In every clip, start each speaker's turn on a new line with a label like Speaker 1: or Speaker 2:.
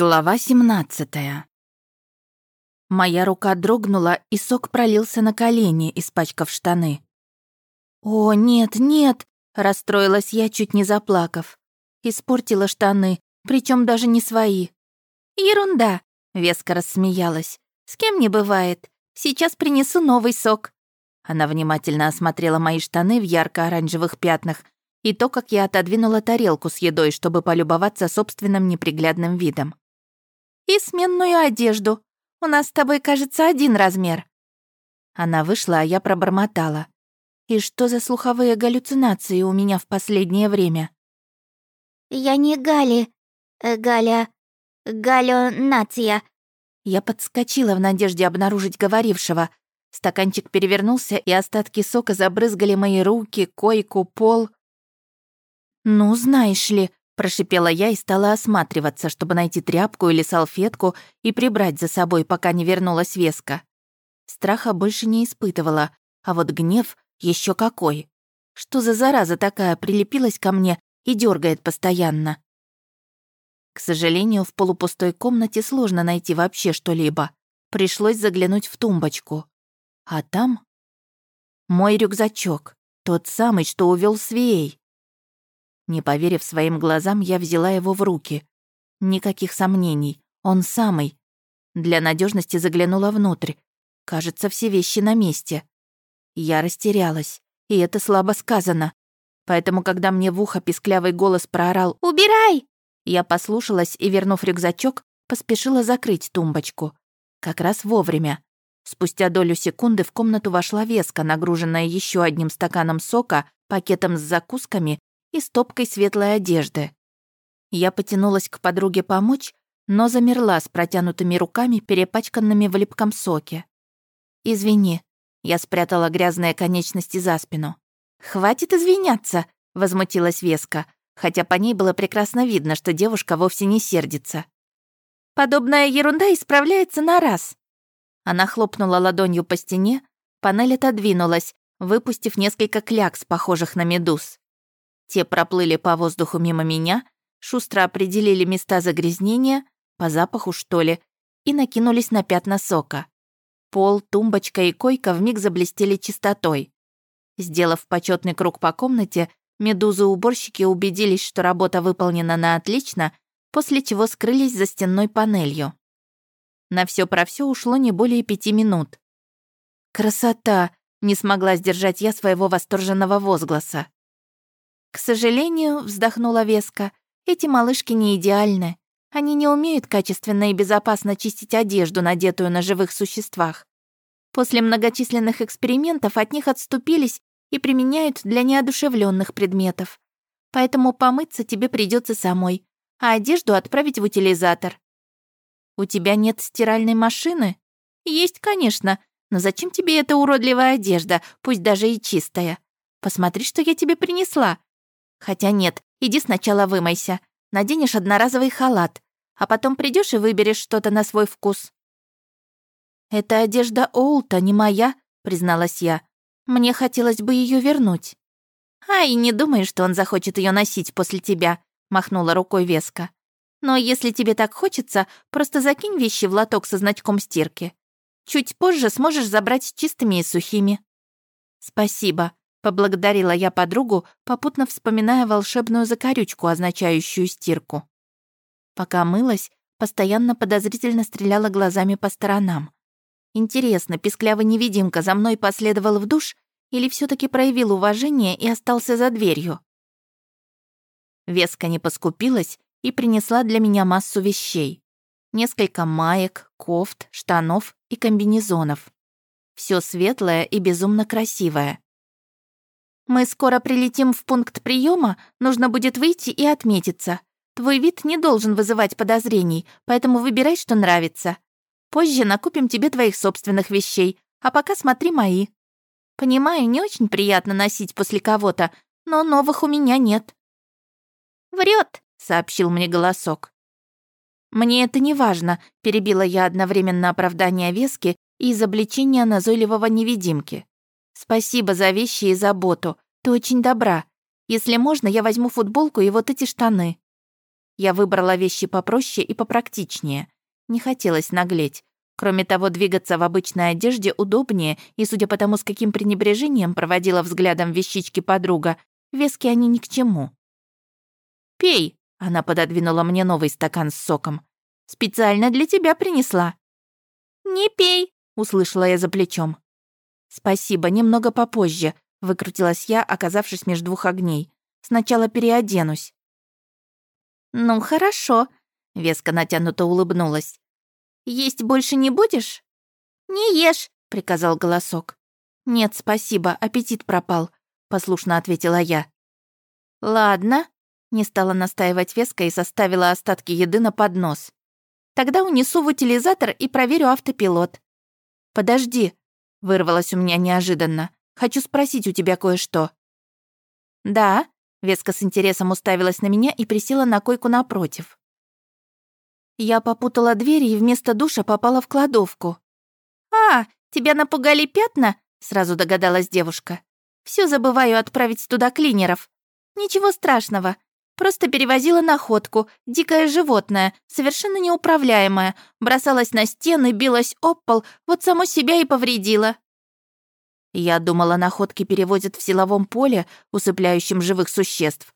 Speaker 1: Глава 17 Моя рука дрогнула, и сок пролился на колени, испачкав штаны. «О, нет, нет!» — расстроилась я, чуть не заплакав. Испортила штаны, причем даже не свои. «Ерунда!» — веско рассмеялась. «С кем не бывает. Сейчас принесу новый сок». Она внимательно осмотрела мои штаны в ярко-оранжевых пятнах и то, как я отодвинула тарелку с едой, чтобы полюбоваться собственным неприглядным видом и сменную одежду. У нас с тобой, кажется, один размер». Она вышла, а я пробормотала. «И что за слуховые галлюцинации у меня в последнее время?»
Speaker 2: «Я не Гали. Э, Галя... Галя нация».
Speaker 1: Я подскочила в надежде обнаружить говорившего. Стаканчик перевернулся, и остатки сока забрызгали мои руки, койку, пол. «Ну, знаешь ли», Прошипела я и стала осматриваться, чтобы найти тряпку или салфетку и прибрать за собой, пока не вернулась Веска. Страха больше не испытывала, а вот гнев еще какой. Что за зараза такая прилепилась ко мне и дергает постоянно? К сожалению, в полупустой комнате сложно найти вообще что-либо. Пришлось заглянуть в тумбочку. А там... Мой рюкзачок, тот самый, что увел Свей. Не поверив своим глазам, я взяла его в руки. Никаких сомнений, он самый. Для надежности заглянула внутрь. Кажется, все вещи на месте. Я растерялась, и это слабо сказано. Поэтому, когда мне в ухо писклявый голос проорал «Убирай!», я послушалась и, вернув рюкзачок, поспешила закрыть тумбочку. Как раз вовремя. Спустя долю секунды в комнату вошла веска, нагруженная еще одним стаканом сока, пакетом с закусками и стопкой светлой одежды. Я потянулась к подруге помочь, но замерла с протянутыми руками, перепачканными в липком соке. «Извини», — я спрятала грязные конечности за спину. «Хватит извиняться», — возмутилась Веска, хотя по ней было прекрасно видно, что девушка вовсе не сердится. «Подобная ерунда исправляется на раз». Она хлопнула ладонью по стене, панель отодвинулась, выпустив несколько клякс, похожих на медуз. Те проплыли по воздуху мимо меня, шустро определили места загрязнения, по запаху что ли, и накинулись на пятна сока. Пол, тумбочка и койка вмиг заблестели чистотой. Сделав почетный круг по комнате, медузы-уборщики убедились, что работа выполнена на отлично, после чего скрылись за стенной панелью. На все про все ушло не более пяти минут. «Красота!» — не смогла сдержать я своего восторженного возгласа. «К сожалению», — вздохнула Веска, «эти малышки не идеальны. Они не умеют качественно и безопасно чистить одежду, надетую на живых существах. После многочисленных экспериментов от них отступились и применяют для неодушевленных предметов. Поэтому помыться тебе придется самой, а одежду отправить в утилизатор. У тебя нет стиральной машины? Есть, конечно, но зачем тебе эта уродливая одежда, пусть даже и чистая? Посмотри, что я тебе принесла. Хотя нет, иди сначала вымойся. Наденешь одноразовый халат, а потом придешь и выберешь что-то на свой вкус. «Это одежда Оулта, не моя», — призналась я. «Мне хотелось бы ее вернуть». «Ай, не думаю, что он захочет ее носить после тебя», — махнула рукой Веска. «Но если тебе так хочется, просто закинь вещи в лоток со значком стирки. Чуть позже сможешь забрать чистыми и сухими». «Спасибо», Поблагодарила я подругу, попутно вспоминая волшебную закорючку, означающую стирку. Пока мылась, постоянно подозрительно стреляла глазами по сторонам. Интересно, писклявый невидимка за мной последовал в душ или все таки проявил уважение и остался за дверью? Веска не поскупилась и принесла для меня массу вещей. Несколько маек, кофт, штанов и комбинезонов. Все светлое и безумно красивое. Мы скоро прилетим в пункт приема, нужно будет выйти и отметиться. Твой вид не должен вызывать подозрений, поэтому выбирай, что нравится. Позже накупим тебе твоих собственных вещей, а пока смотри мои. Понимаю, не очень приятно носить после кого-то, но новых у меня нет». Врет, сообщил мне голосок. «Мне это не важно», — перебила я одновременно оправдание Вески и изобличение назойливого невидимки. «Спасибо за вещи и заботу. Ты очень добра. Если можно, я возьму футболку и вот эти штаны». Я выбрала вещи попроще и попрактичнее. Не хотелось наглеть. Кроме того, двигаться в обычной одежде удобнее, и, судя по тому, с каким пренебрежением проводила взглядом вещички подруга, вески они ни к чему. «Пей!» — она пододвинула мне новый стакан с соком. «Специально для тебя принесла».
Speaker 2: «Не пей!» — услышала я за плечом.
Speaker 1: «Спасибо, немного попозже», — выкрутилась я, оказавшись между двух огней. «Сначала переоденусь».
Speaker 2: «Ну, хорошо», — веско натянуто улыбнулась. Есть больше не будешь?» «Не ешь», — приказал голосок.
Speaker 1: «Нет, спасибо, аппетит пропал», — послушно ответила я.
Speaker 2: «Ладно», — не стала настаивать Веска и составила остатки еды на поднос. «Тогда унесу в утилизатор и проверю автопилот».
Speaker 1: «Подожди», — вырвалось у меня неожиданно. «Хочу спросить у тебя кое-что».
Speaker 2: «Да», —
Speaker 1: Веска с интересом уставилась на меня и присела на койку напротив. Я попутала дверь и вместо душа попала в кладовку.
Speaker 2: «А, тебя напугали пятна?» — сразу догадалась девушка. Все забываю отправить туда клинеров. Ничего страшного. Просто перевозила находку, дикое животное, совершенно неуправляемое, бросалась на стены, билась об пол, вот само себя и повредила.
Speaker 1: Я думала, находки перевозят в силовом поле, усыпляющем живых существ.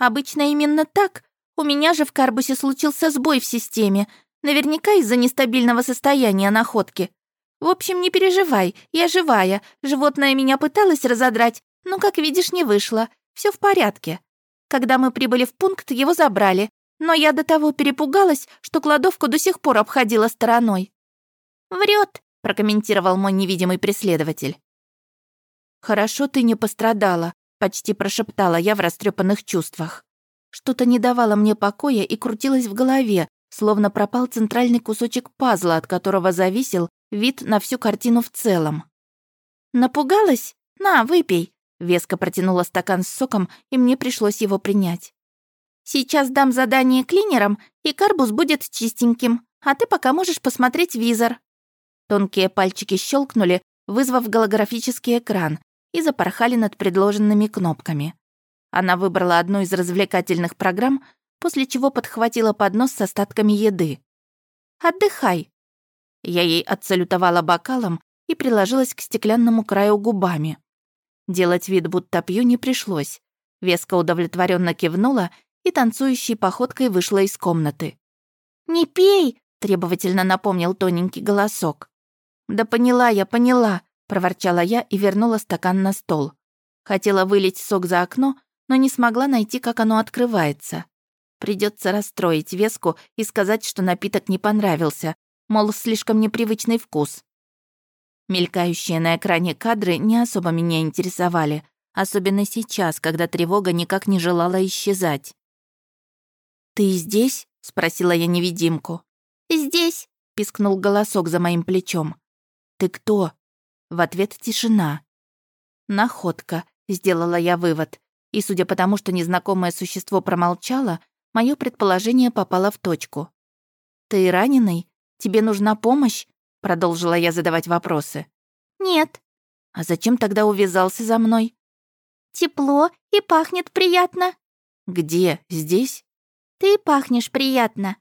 Speaker 2: Обычно именно так, у меня же в карбусе случился сбой в системе, наверняка из-за нестабильного состояния находки. В общем, не переживай, я живая. Животное меня пыталось разодрать, но, как видишь, не вышло. Все в порядке. Когда мы прибыли в пункт, его забрали, но я до того перепугалась, что кладовку до сих пор обходила стороной. Врет, прокомментировал мой невидимый преследователь.
Speaker 1: «Хорошо ты не пострадала», — почти прошептала я в растрепанных чувствах. Что-то не давало мне покоя и крутилось в голове, словно пропал центральный кусочек пазла, от которого зависел вид на всю картину в целом.
Speaker 2: «Напугалась? На, выпей!»
Speaker 1: Веска протянула стакан с соком, и мне пришлось его принять.
Speaker 2: «Сейчас дам задание клинерам, и карбус будет чистеньким, а ты пока можешь посмотреть визор».
Speaker 1: Тонкие пальчики щелкнули, вызвав голографический экран, и запорхали над предложенными кнопками. Она выбрала одну из развлекательных программ, после чего подхватила поднос с остатками еды.
Speaker 2: «Отдыхай».
Speaker 1: Я ей отсалютовала бокалом и приложилась к стеклянному краю губами. Делать вид, будто пью, не пришлось. Веска удовлетворенно кивнула и танцующей походкой вышла из комнаты.
Speaker 2: «Не пей!» — требовательно напомнил тоненький голосок.
Speaker 1: «Да поняла я, поняла», — проворчала я и вернула стакан на стол. Хотела вылить сок за окно, но не смогла найти, как оно открывается. Придется расстроить Веску и сказать, что напиток не понравился, мол, слишком непривычный вкус. Мелькающие на экране кадры не особо меня интересовали, особенно сейчас, когда тревога никак не желала исчезать. «Ты здесь?» — спросила я невидимку.
Speaker 2: «Здесь», —
Speaker 1: пискнул голосок за моим плечом. «Ты кто?» В ответ тишина. «Находка», — сделала я вывод. И судя по тому, что незнакомое существо промолчало, мое предположение попало в точку. «Ты раненый? Тебе нужна помощь?» Продолжила я задавать вопросы.
Speaker 2: «Нет».
Speaker 1: «А зачем тогда увязался за мной?»
Speaker 2: «Тепло и пахнет приятно».
Speaker 1: «Где? Здесь?»
Speaker 2: «Ты пахнешь приятно».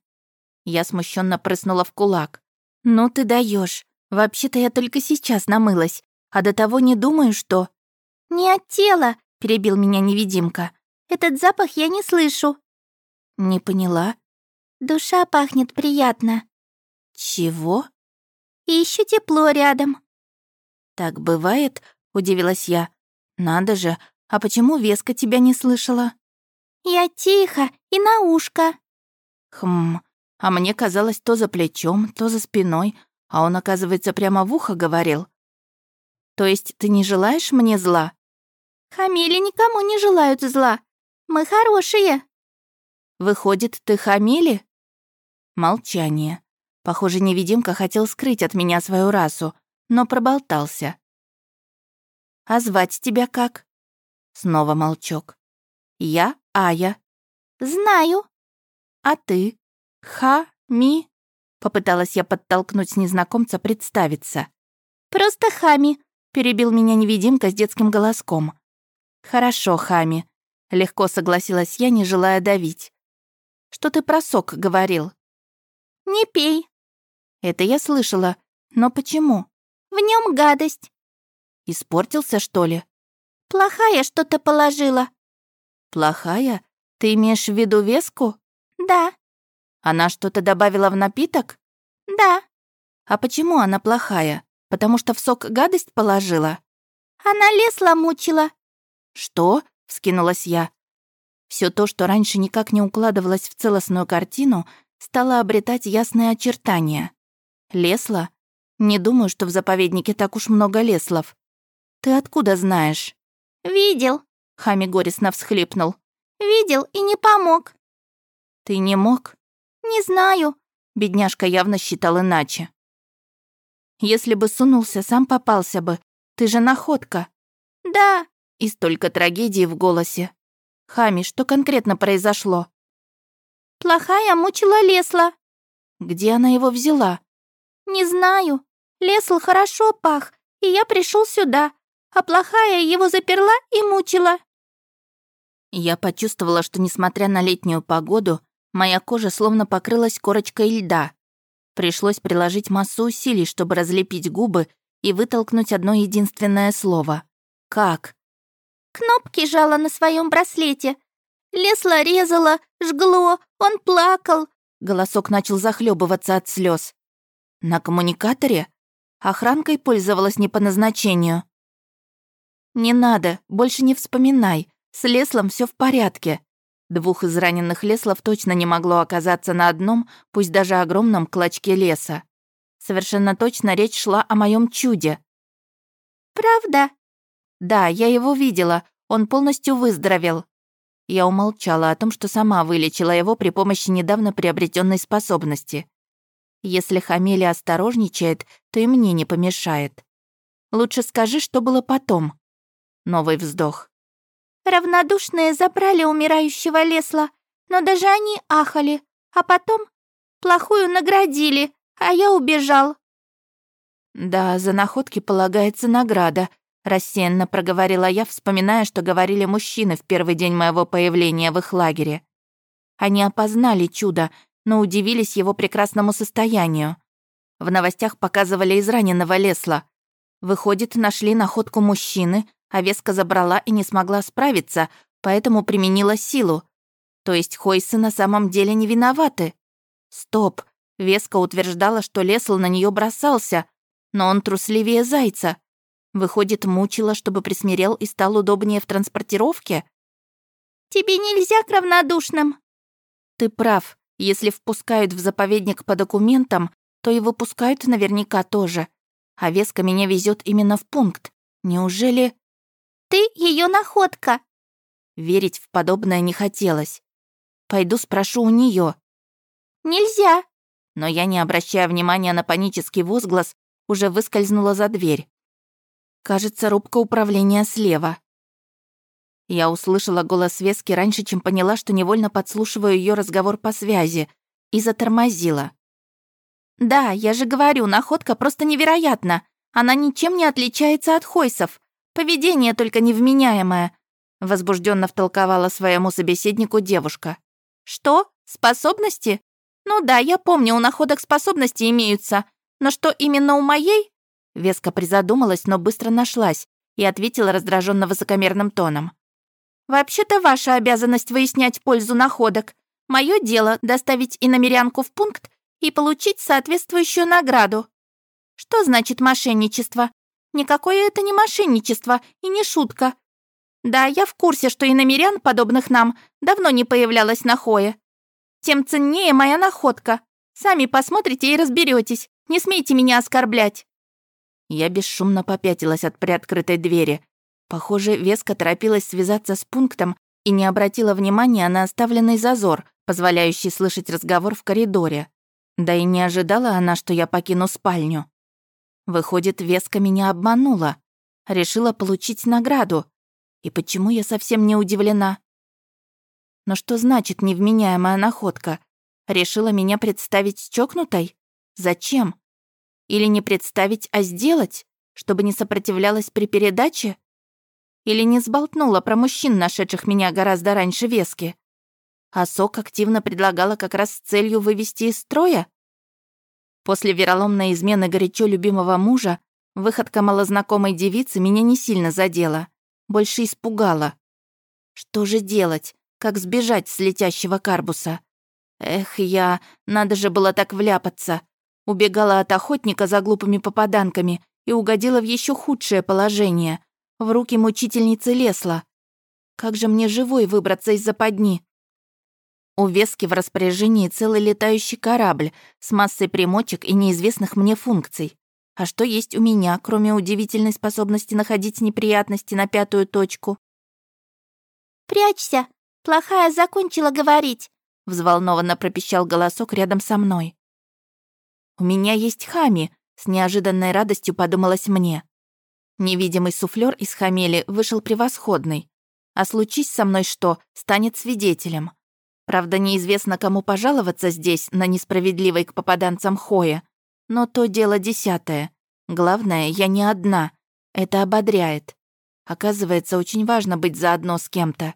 Speaker 1: Я смущенно прыснула в кулак. «Ну ты даешь. Вообще-то я только сейчас намылась, а до того не думаю, что...»
Speaker 2: «Не от тела, перебил меня невидимка. «Этот запах я не слышу».
Speaker 1: «Не поняла?»
Speaker 2: «Душа пахнет приятно».
Speaker 1: «Чего?»
Speaker 2: «И еще тепло рядом».
Speaker 1: «Так бывает?» — удивилась я. «Надо же, а почему Веска тебя не слышала?»
Speaker 2: «Я тихо и на ушко».
Speaker 1: «Хм, а мне казалось то за плечом, то за спиной, а он, оказывается, прямо в ухо говорил. То есть ты не желаешь мне зла?»
Speaker 2: Хамили никому не желают зла. Мы хорошие».
Speaker 1: «Выходит, ты хамили?» Молчание. Похоже, невидимка хотел скрыть от меня свою расу, но проболтался. «А звать тебя как?» Снова молчок. «Я Ая».
Speaker 2: «Знаю».
Speaker 1: «А ты?» «Ха-ми?» Попыталась я подтолкнуть незнакомца представиться.
Speaker 2: «Просто Хами», — перебил меня невидимка с детским голоском.
Speaker 1: «Хорошо, Хами», — легко согласилась я, не желая давить. Что ты про сок говорил?»
Speaker 2: «Не пей».
Speaker 1: «Это я слышала. Но почему?»
Speaker 2: «В нем гадость».
Speaker 1: «Испортился, что ли?»
Speaker 2: «Плохая что-то положила».
Speaker 1: «Плохая? Ты имеешь в виду веску?»
Speaker 2: «Да».
Speaker 1: «Она что-то добавила в напиток?»
Speaker 2: «Да».
Speaker 1: «А почему она плохая? Потому что в сок гадость положила?»
Speaker 2: «Она лесла мучила».
Speaker 1: «Что?» — вскинулась я. Все то, что раньше никак не укладывалось в целостную картину, стало обретать ясные очертания. Лесла? Не думаю, что в заповеднике так уж много леслов. Ты откуда знаешь?
Speaker 2: Видел.
Speaker 1: Хами горестно всхлипнул.
Speaker 2: Видел и не помог.
Speaker 1: Ты не мог?
Speaker 2: Не знаю.
Speaker 1: Бедняжка явно считал иначе. Если бы сунулся, сам попался бы. Ты же находка.
Speaker 2: Да.
Speaker 1: И столько трагедии в голосе. Хами, что конкретно произошло?
Speaker 2: Плохая мучила Лесла.
Speaker 1: Где она его взяла?
Speaker 2: Не знаю. Лесл хорошо пах, и я пришел сюда, а плохая его заперла и мучила.
Speaker 1: Я почувствовала, что, несмотря на летнюю погоду, моя кожа словно покрылась корочкой льда. Пришлось приложить массу усилий, чтобы разлепить губы и вытолкнуть одно единственное слово. «Как?»
Speaker 2: Кнопки жала на своем браслете. Лесло резало, жгло, он плакал.
Speaker 1: Голосок начал захлебываться от слез. На коммуникаторе? Охранкой пользовалась не по назначению. Не надо, больше не вспоминай. С Леслом все в порядке. Двух из раненых Леслов точно не могло оказаться на одном, пусть даже огромном клочке леса. Совершенно точно речь шла о моем чуде.
Speaker 2: «Правда?»
Speaker 1: «Да, я его видела. Он полностью выздоровел». Я умолчала о том, что сама вылечила его при помощи недавно приобретенной способности. Если Хамелия осторожничает, то и мне не помешает. Лучше скажи, что было потом. Новый вздох.
Speaker 2: Равнодушные забрали умирающего Лесла, но даже они ахали, а потом плохую наградили, а я убежал.
Speaker 1: Да, за находки полагается награда, Рассеянно проговорила я, вспоминая, что говорили мужчины в первый день моего появления в их лагере. Они опознали чудо, но удивились его прекрасному состоянию. В новостях показывали израненного Лесла. Выходит, нашли находку мужчины, а Веска забрала и не смогла справиться, поэтому применила силу. То есть Хойсы на самом деле не виноваты. Стоп, Веска утверждала, что Лесл на нее бросался, но он трусливее зайца. Выходит, мучила, чтобы присмирел и стал удобнее в транспортировке?
Speaker 2: Тебе нельзя к равнодушным.
Speaker 1: Ты прав. Если впускают в заповедник по документам, то и выпускают наверняка тоже. А Веска меня везет именно в пункт. Неужели...
Speaker 2: Ты ее находка.
Speaker 1: Верить в подобное не хотелось. Пойду спрошу у нее.
Speaker 2: Нельзя.
Speaker 1: Но я, не обращая внимания на панический возглас, уже выскользнула за дверь. Кажется, рубка управления слева. Я услышала голос Вески раньше, чем поняла, что невольно подслушиваю ее разговор по связи, и затормозила. «Да, я же говорю, находка просто невероятна. Она ничем не отличается от Хойсов. Поведение только невменяемое», — возбужденно втолковала своему собеседнику девушка. «Что? Способности? Ну да, я помню, у находок способности имеются. Но что именно у моей? Веска призадумалась, но быстро нашлась и ответила раздраженно высокомерным тоном. «Вообще-то ваша обязанность выяснять пользу находок. Мое дело — доставить иномерянку в пункт и получить соответствующую награду. Что значит мошенничество? Никакое это не мошенничество и не шутка. Да, я в курсе, что иномерян, подобных нам, давно не появлялось на Хое. Тем ценнее моя находка. Сами посмотрите и разберетесь. Не смейте меня оскорблять. Я бесшумно попятилась от приоткрытой двери. Похоже, Веска торопилась связаться с пунктом и не обратила внимания на оставленный зазор, позволяющий слышать разговор в коридоре. Да и не ожидала она, что я покину спальню. Выходит, Веска меня обманула. Решила получить награду. И почему я совсем не удивлена? Но что значит невменяемая находка? Решила меня представить чокнутой? Зачем? Или не представить, а сделать, чтобы не сопротивлялась при передаче? Или не сболтнула про мужчин, нашедших меня гораздо раньше вески? а сок активно предлагала как раз с целью вывести из строя? После вероломной измены горячо любимого мужа выходка малознакомой девицы меня не сильно задела, больше испугала. Что же делать? Как сбежать с летящего карбуса? Эх, я, надо же было так вляпаться. Убегала от охотника за глупыми попаданками и угодила в еще худшее положение. В руки мучительницы Лесла. Как же мне живой выбраться из западни? У Вески в распоряжении целый летающий корабль с массой примочек и неизвестных мне функций. А что есть у меня, кроме удивительной способности находить неприятности на пятую точку?
Speaker 3: «Прячься! Плохая закончила говорить!»
Speaker 1: взволнованно пропищал голосок рядом со мной. «У меня есть хами», — с неожиданной радостью подумалось мне. Невидимый суфлер из хамели вышел превосходный. А случись со мной что, станет свидетелем. Правда, неизвестно, кому пожаловаться здесь на несправедливой к попаданцам Хоя. Но то дело десятое. Главное, я не одна. Это ободряет. Оказывается, очень важно быть заодно с кем-то.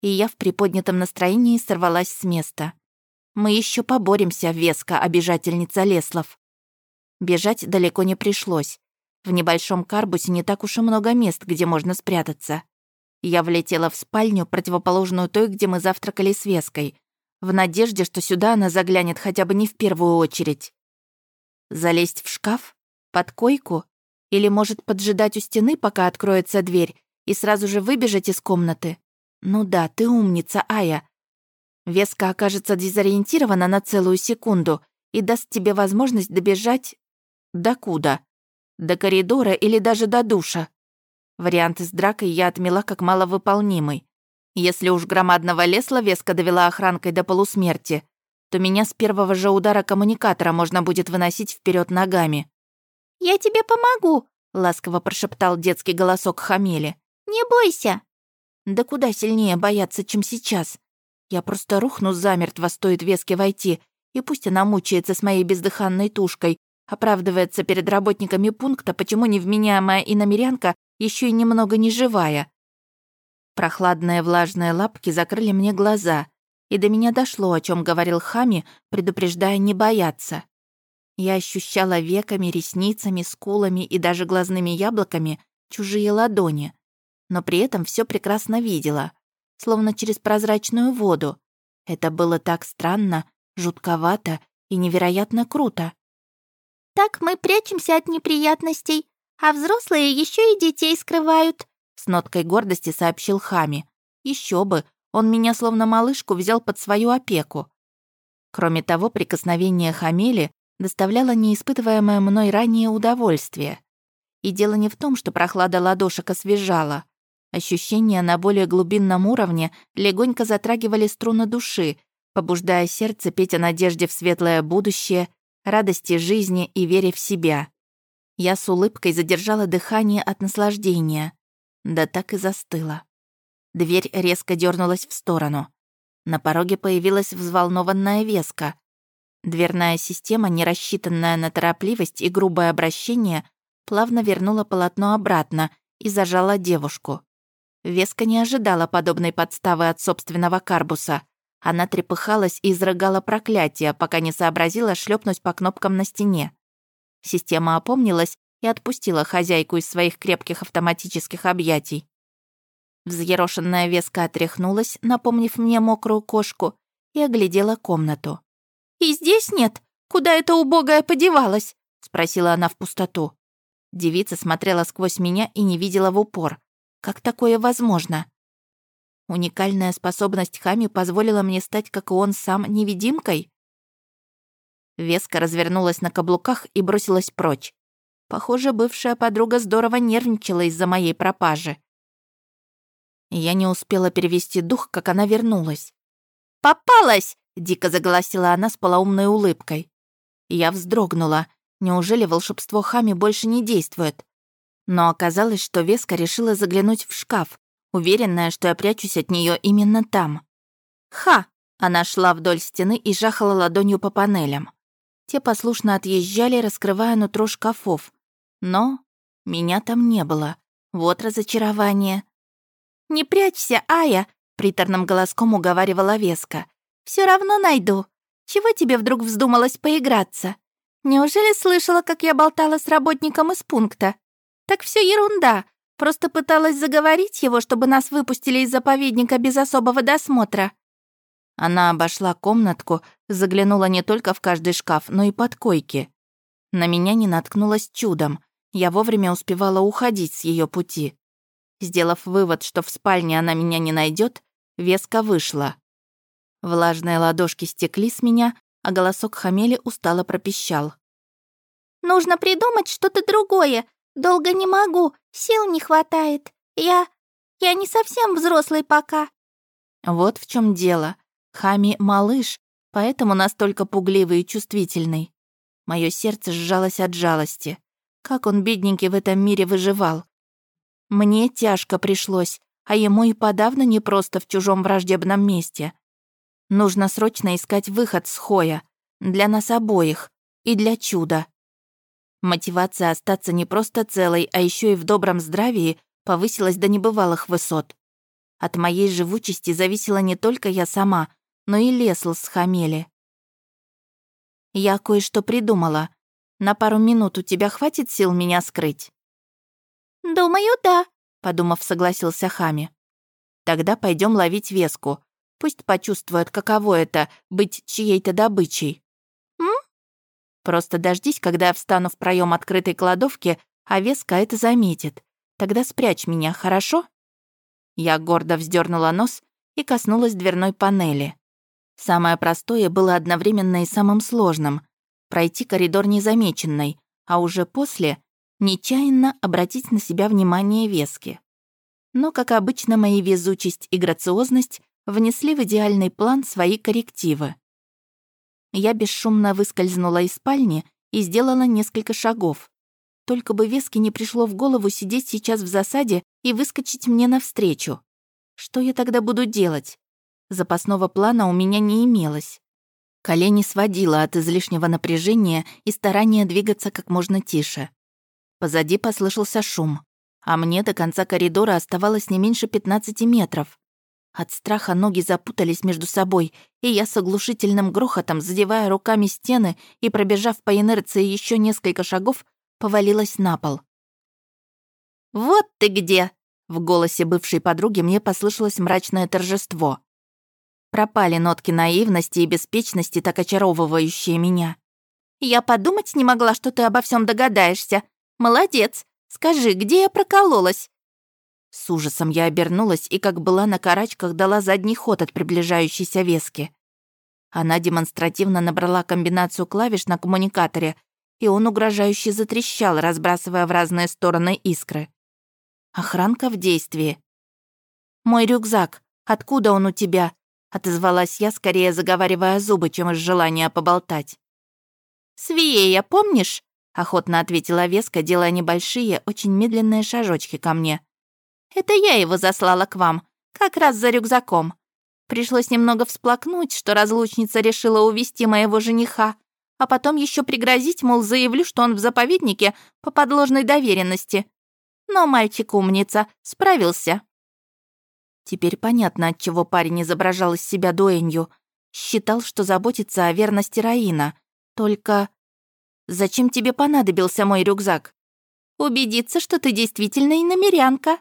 Speaker 1: И я в приподнятом настроении сорвалась с места. Мы еще поборемся, веско, обижательница Леслов. Бежать далеко не пришлось. В небольшом карбусе не так уж и много мест, где можно спрятаться. Я влетела в спальню, противоположную той, где мы завтракали с Веской, в надежде, что сюда она заглянет хотя бы не в первую очередь. Залезть в шкаф? Под койку? Или, может, поджидать у стены, пока откроется дверь, и сразу же выбежать из комнаты? Ну да, ты умница, Ая. Веска окажется дезориентирована на целую секунду и даст тебе возможность добежать... До куда? До коридора или даже до душа. Вариант с дракой я отмела как маловыполнимый. Если уж громадного лесла Веска довела охранкой до полусмерти, то меня с первого же удара коммуникатора можно будет выносить вперед ногами.
Speaker 3: «Я тебе помогу», —
Speaker 1: ласково прошептал детский голосок Хамели.
Speaker 3: «Не бойся».
Speaker 1: Да куда сильнее бояться, чем сейчас. Я просто рухну замертво, стоит Веске войти, и пусть она мучается с моей бездыханной тушкой, оправдывается перед работниками пункта, почему невменяемая иномерянка еще и немного не живая. Прохладные влажные лапки закрыли мне глаза, и до меня дошло, о чем говорил Хами, предупреждая не бояться. Я ощущала веками, ресницами, скулами и даже глазными яблоками чужие ладони, но при этом все прекрасно видела — словно через прозрачную воду. Это было так странно, жутковато и невероятно круто.
Speaker 3: «Так мы прячемся от неприятностей, а взрослые еще и детей скрывают»,
Speaker 1: с ноткой гордости сообщил Хами. Еще бы, он меня словно малышку взял под свою опеку. Кроме того, прикосновение Хамели доставляло неиспытываемое мной ранее удовольствие. И дело не в том, что прохлада ладошек освежала. Ощущения на более глубинном уровне легонько затрагивали струны души, побуждая сердце петь о надежде в светлое будущее, радости жизни и вере в себя. Я с улыбкой задержала дыхание от наслаждения. Да так и застыла. Дверь резко дернулась в сторону. На пороге появилась взволнованная веска. Дверная система, не рассчитанная на торопливость и грубое обращение, плавно вернула полотно обратно и зажала девушку. Веска не ожидала подобной подставы от собственного карбуса. Она трепыхалась и изрыгала проклятие, пока не сообразила шлепнуть по кнопкам на стене. Система опомнилась и отпустила хозяйку из своих крепких автоматических объятий. Взъерошенная веска отряхнулась, напомнив мне мокрую кошку, и оглядела комнату.
Speaker 3: «И здесь нет? Куда эта убогая подевалась?» — спросила она в пустоту.
Speaker 1: Девица смотрела сквозь меня и не видела в упор. Как такое возможно? Уникальная способность Хами позволила мне стать, как и он сам, невидимкой? Веска развернулась на каблуках и бросилась прочь. Похоже, бывшая подруга здорово нервничала из-за моей пропажи. Я не успела перевести дух, как она вернулась.
Speaker 3: «Попалась!»
Speaker 1: — дико заголосила она с полоумной улыбкой. Я вздрогнула. Неужели волшебство Хами больше не действует? Но оказалось, что Веска решила заглянуть в шкаф, уверенная, что я прячусь от нее именно там. «Ха!» Она шла вдоль стены и жахала ладонью по панелям. Те послушно отъезжали, раскрывая нутро шкафов. Но меня там не было. Вот разочарование.
Speaker 3: «Не прячься, Ая!»
Speaker 1: приторным голоском уговаривала Веска.
Speaker 2: Все равно найду. Чего тебе вдруг вздумалось поиграться? Неужели слышала, как я болтала с работником из пункта? Так все ерунда. Просто пыталась заговорить его, чтобы нас выпустили из заповедника без особого досмотра.
Speaker 1: Она обошла комнатку, заглянула не только в каждый шкаф, но и под койки. На меня не наткнулась чудом. Я вовремя успевала уходить с ее пути. Сделав вывод, что в спальне она меня не найдет, веска вышла. Влажные ладошки стекли с меня, а голосок хамели устало пропищал.
Speaker 2: «Нужно придумать что-то другое. Долго не могу, сил не хватает. Я... я не совсем взрослый пока».
Speaker 1: Вот в чем дело. Хами — малыш, поэтому настолько пугливый и чувствительный. Мое сердце сжалось от жалости. Как он, бедненький, в этом мире выживал? Мне тяжко пришлось, а ему и подавно непросто в чужом враждебном месте. Нужно срочно искать выход с Хоя. Для нас обоих. И для чуда. Мотивация остаться не просто целой, а еще и в добром здравии повысилась до небывалых высот. От моей живучести зависела не только я сама, но и Лесл с Хамели. Я кое-что придумала. На пару минут у тебя хватит сил меня скрыть?»
Speaker 2: «Думаю, да», —
Speaker 1: подумав, согласился Хами. «Тогда пойдем ловить веску. Пусть почувствует, каково это — быть чьей-то добычей». «Просто дождись, когда я встану в проем открытой кладовки, а веска это заметит. Тогда спрячь меня, хорошо?» Я гордо вздернула нос и коснулась дверной панели. Самое простое было одновременно и самым сложным — пройти коридор незамеченной, а уже после нечаянно обратить на себя внимание Вески. Но, как обычно, мои везучесть и грациозность внесли в идеальный план свои коррективы. Я бесшумно выскользнула из спальни и сделала несколько шагов. Только бы Веске не пришло в голову сидеть сейчас в засаде и выскочить мне навстречу. Что я тогда буду делать? Запасного плана у меня не имелось. Колени сводило от излишнего напряжения и старания двигаться как можно тише. Позади послышался шум, а мне до конца коридора оставалось не меньше 15 метров. От страха ноги запутались между собой, и я с оглушительным грохотом, задевая руками стены и пробежав по инерции еще несколько шагов, повалилась на пол.
Speaker 2: «Вот ты где!»
Speaker 1: В голосе бывшей подруги мне послышалось мрачное торжество. Пропали нотки наивности и беспечности, так очаровывающие меня.
Speaker 2: «Я подумать не могла, что ты обо всем догадаешься. Молодец. Скажи, где я прокололась?»
Speaker 1: С ужасом я обернулась и, как была на карачках, дала задний ход от приближающейся вески. Она демонстративно набрала комбинацию клавиш на коммуникаторе, и он угрожающе затрещал, разбрасывая в разные стороны искры. Охранка в действии. «Мой рюкзак. Откуда он у тебя?» отозвалась я, скорее заговаривая зубы, чем из желания поболтать.
Speaker 2: «Свея, помнишь?»
Speaker 1: — охотно ответила Веска, делая небольшие, очень медленные шажочки ко мне.
Speaker 2: «Это я его заслала к вам, как раз за рюкзаком. Пришлось немного всплакнуть, что разлучница решила увести моего жениха, а потом еще пригрозить, мол, заявлю, что он в заповеднике по подложной доверенности. Но мальчик умница, справился.
Speaker 1: Теперь понятно, от чего парень изображал из себя дуэнью. Считал, что заботится о верности Раина. Только... Зачем тебе понадобился мой рюкзак?
Speaker 2: Убедиться, что ты действительно иномерянка.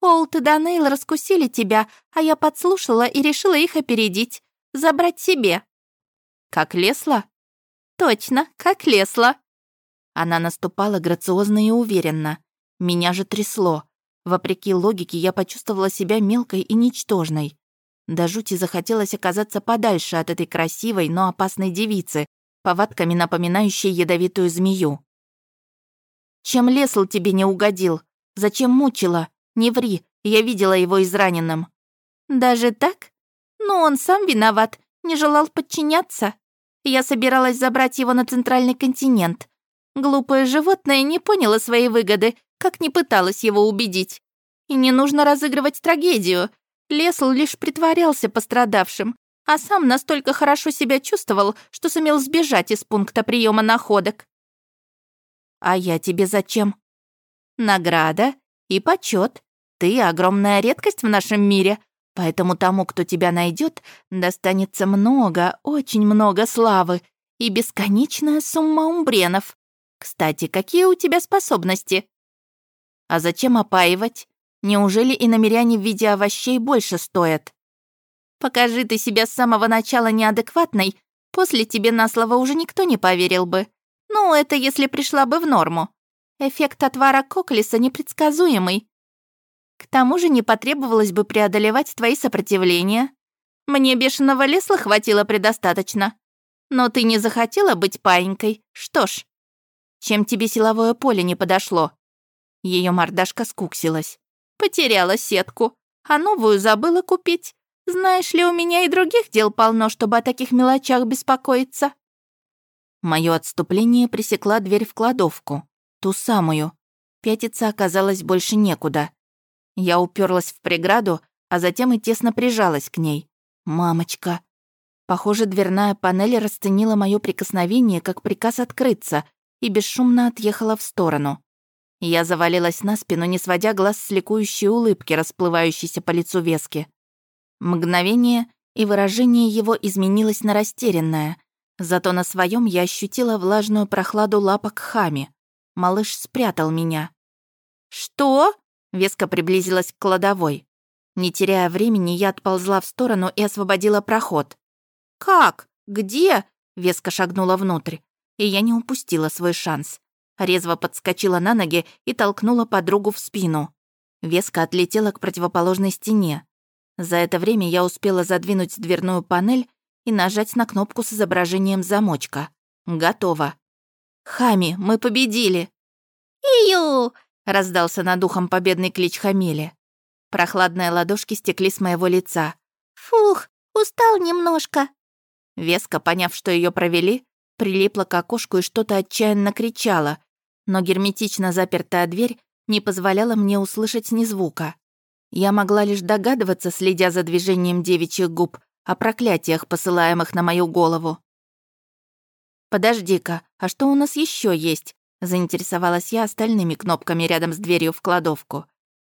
Speaker 2: Олт и Данейл раскусили тебя, а я подслушала и решила их опередить. Забрать себе.
Speaker 1: Как лесла?
Speaker 2: Точно, как лесла.
Speaker 1: Она наступала грациозно и уверенно. Меня же трясло. Вопреки логике, я почувствовала себя мелкой и ничтожной. До жути захотелось оказаться подальше от этой красивой, но опасной девицы, повадками напоминающей ядовитую змею. «Чем Лесл тебе не угодил? Зачем мучила? Не ври, я видела его израненным».
Speaker 2: «Даже так? Ну, он сам виноват, не желал подчиняться. Я собиралась забрать его на центральный континент. Глупое животное не поняло своей выгоды как не пыталась его убедить. И не нужно разыгрывать трагедию. Лесл лишь притворялся пострадавшим, а сам настолько хорошо себя чувствовал, что сумел сбежать из пункта приема находок.
Speaker 1: «А я тебе зачем?» «Награда и почет. Ты — огромная редкость в нашем мире», Поэтому тому, кто тебя найдет, достанется много, очень много славы и бесконечная сумма умбренов. Кстати, какие у тебя способности? А зачем опаивать? Неужели и намеряне в виде овощей больше стоят? Покажи ты себя с самого начала неадекватной, после тебе на слово уже никто не поверил бы. Ну, это если пришла бы в норму. Эффект отвара Коклиса непредсказуемый. К тому же не потребовалось бы преодолевать твои сопротивления. Мне бешеного лесла хватило предостаточно. Но ты не захотела быть паинькой. Что ж, чем тебе силовое поле не подошло? Ее мордашка скуксилась. Потеряла сетку, а новую забыла купить. Знаешь ли, у меня и других дел полно, чтобы о таких мелочах беспокоиться. Мое отступление пресекла дверь в кладовку. Ту самую. Пятиться оказалось больше некуда. Я уперлась в преграду, а затем и тесно прижалась к ней. «Мамочка!» Похоже, дверная панель расценила мое прикосновение как приказ открыться и бесшумно отъехала в сторону. Я завалилась на спину, не сводя глаз с ликующей улыбки, расплывающейся по лицу Вески. Мгновение, и выражение его изменилось на растерянное. Зато на своем я ощутила влажную прохладу лапок Хами. Малыш спрятал меня. «Что?» — Веска приблизилась к кладовой. Не теряя времени, я отползла в сторону и освободила проход. «Как? Где?» — Веска шагнула внутрь, и я не упустила свой шанс. Резво подскочила на ноги и толкнула подругу в спину. Веска отлетела к противоположной стене. За это время я успела задвинуть дверную панель и нажать на кнопку с изображением замочка. Готово. «Хами, мы победили!»
Speaker 2: «Ию!»
Speaker 1: — раздался над ухом победный клич Хамели. Прохладные ладошки стекли с моего лица.
Speaker 2: «Фух, устал немножко».
Speaker 1: Веска, поняв, что ее провели, прилипла к окошку и что-то отчаянно кричала, но герметично запертая дверь не позволяла мне услышать ни звука. Я могла лишь догадываться, следя за движением девичьих губ, о проклятиях, посылаемых на мою голову. «Подожди-ка, а что у нас еще есть?» — заинтересовалась я остальными кнопками рядом с дверью в кладовку.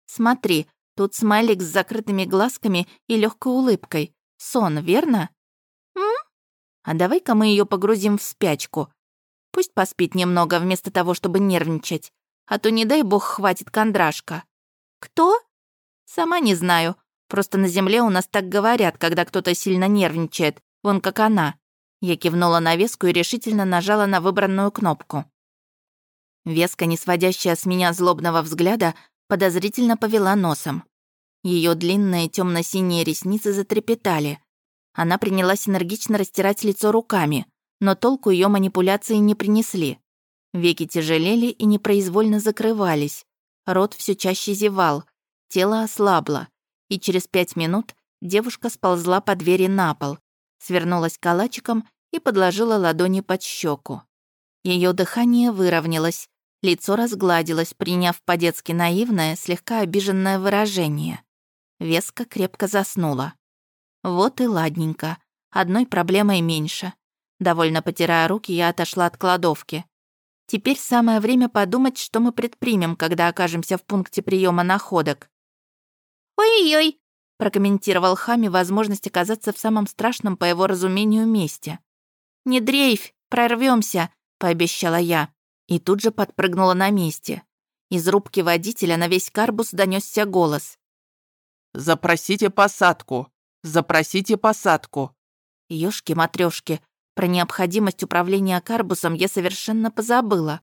Speaker 1: «Смотри, тут смайлик с закрытыми глазками и легкой улыбкой. Сон, верно?»
Speaker 2: «М?»
Speaker 1: «А давай-ка мы ее погрузим в спячку. Пусть поспит немного, вместо того, чтобы нервничать. А то, не дай бог, хватит кондрашка».
Speaker 2: «Кто?»
Speaker 1: «Сама не знаю. Просто на земле у нас так говорят, когда кто-то сильно нервничает. Вон как она». Я кивнула на Веску и решительно нажала на выбранную кнопку. Веска, не сводящая с меня злобного взгляда, подозрительно повела носом. Ее длинные темно синие ресницы затрепетали. Она принялась энергично растирать лицо руками, но толку ее манипуляции не принесли. Веки тяжелели и непроизвольно закрывались. Рот все чаще зевал, тело ослабло, и через пять минут девушка сползла по двери на пол, свернулась калачиком и подложила ладони под щеку. Ее дыхание выровнялось, лицо разгладилось, приняв по-детски наивное, слегка обиженное выражение. Веска крепко заснула. Вот и ладненько, одной проблемой меньше. Довольно потирая руки, я отошла от кладовки. Теперь самое время подумать, что мы предпримем, когда окажемся в пункте приема находок.
Speaker 2: «Ой-ой-ой!»
Speaker 1: — прокомментировал Хами возможность оказаться в самом страшном, по его разумению, месте. «Не дрейфь, прорвемся, пообещала я. И тут же подпрыгнула на месте. Из рубки водителя на весь карбус донесся голос.
Speaker 4: «Запросите посадку! Запросите посадку!»
Speaker 1: Ёшки-матрёшки, про необходимость управления карбусом я совершенно позабыла.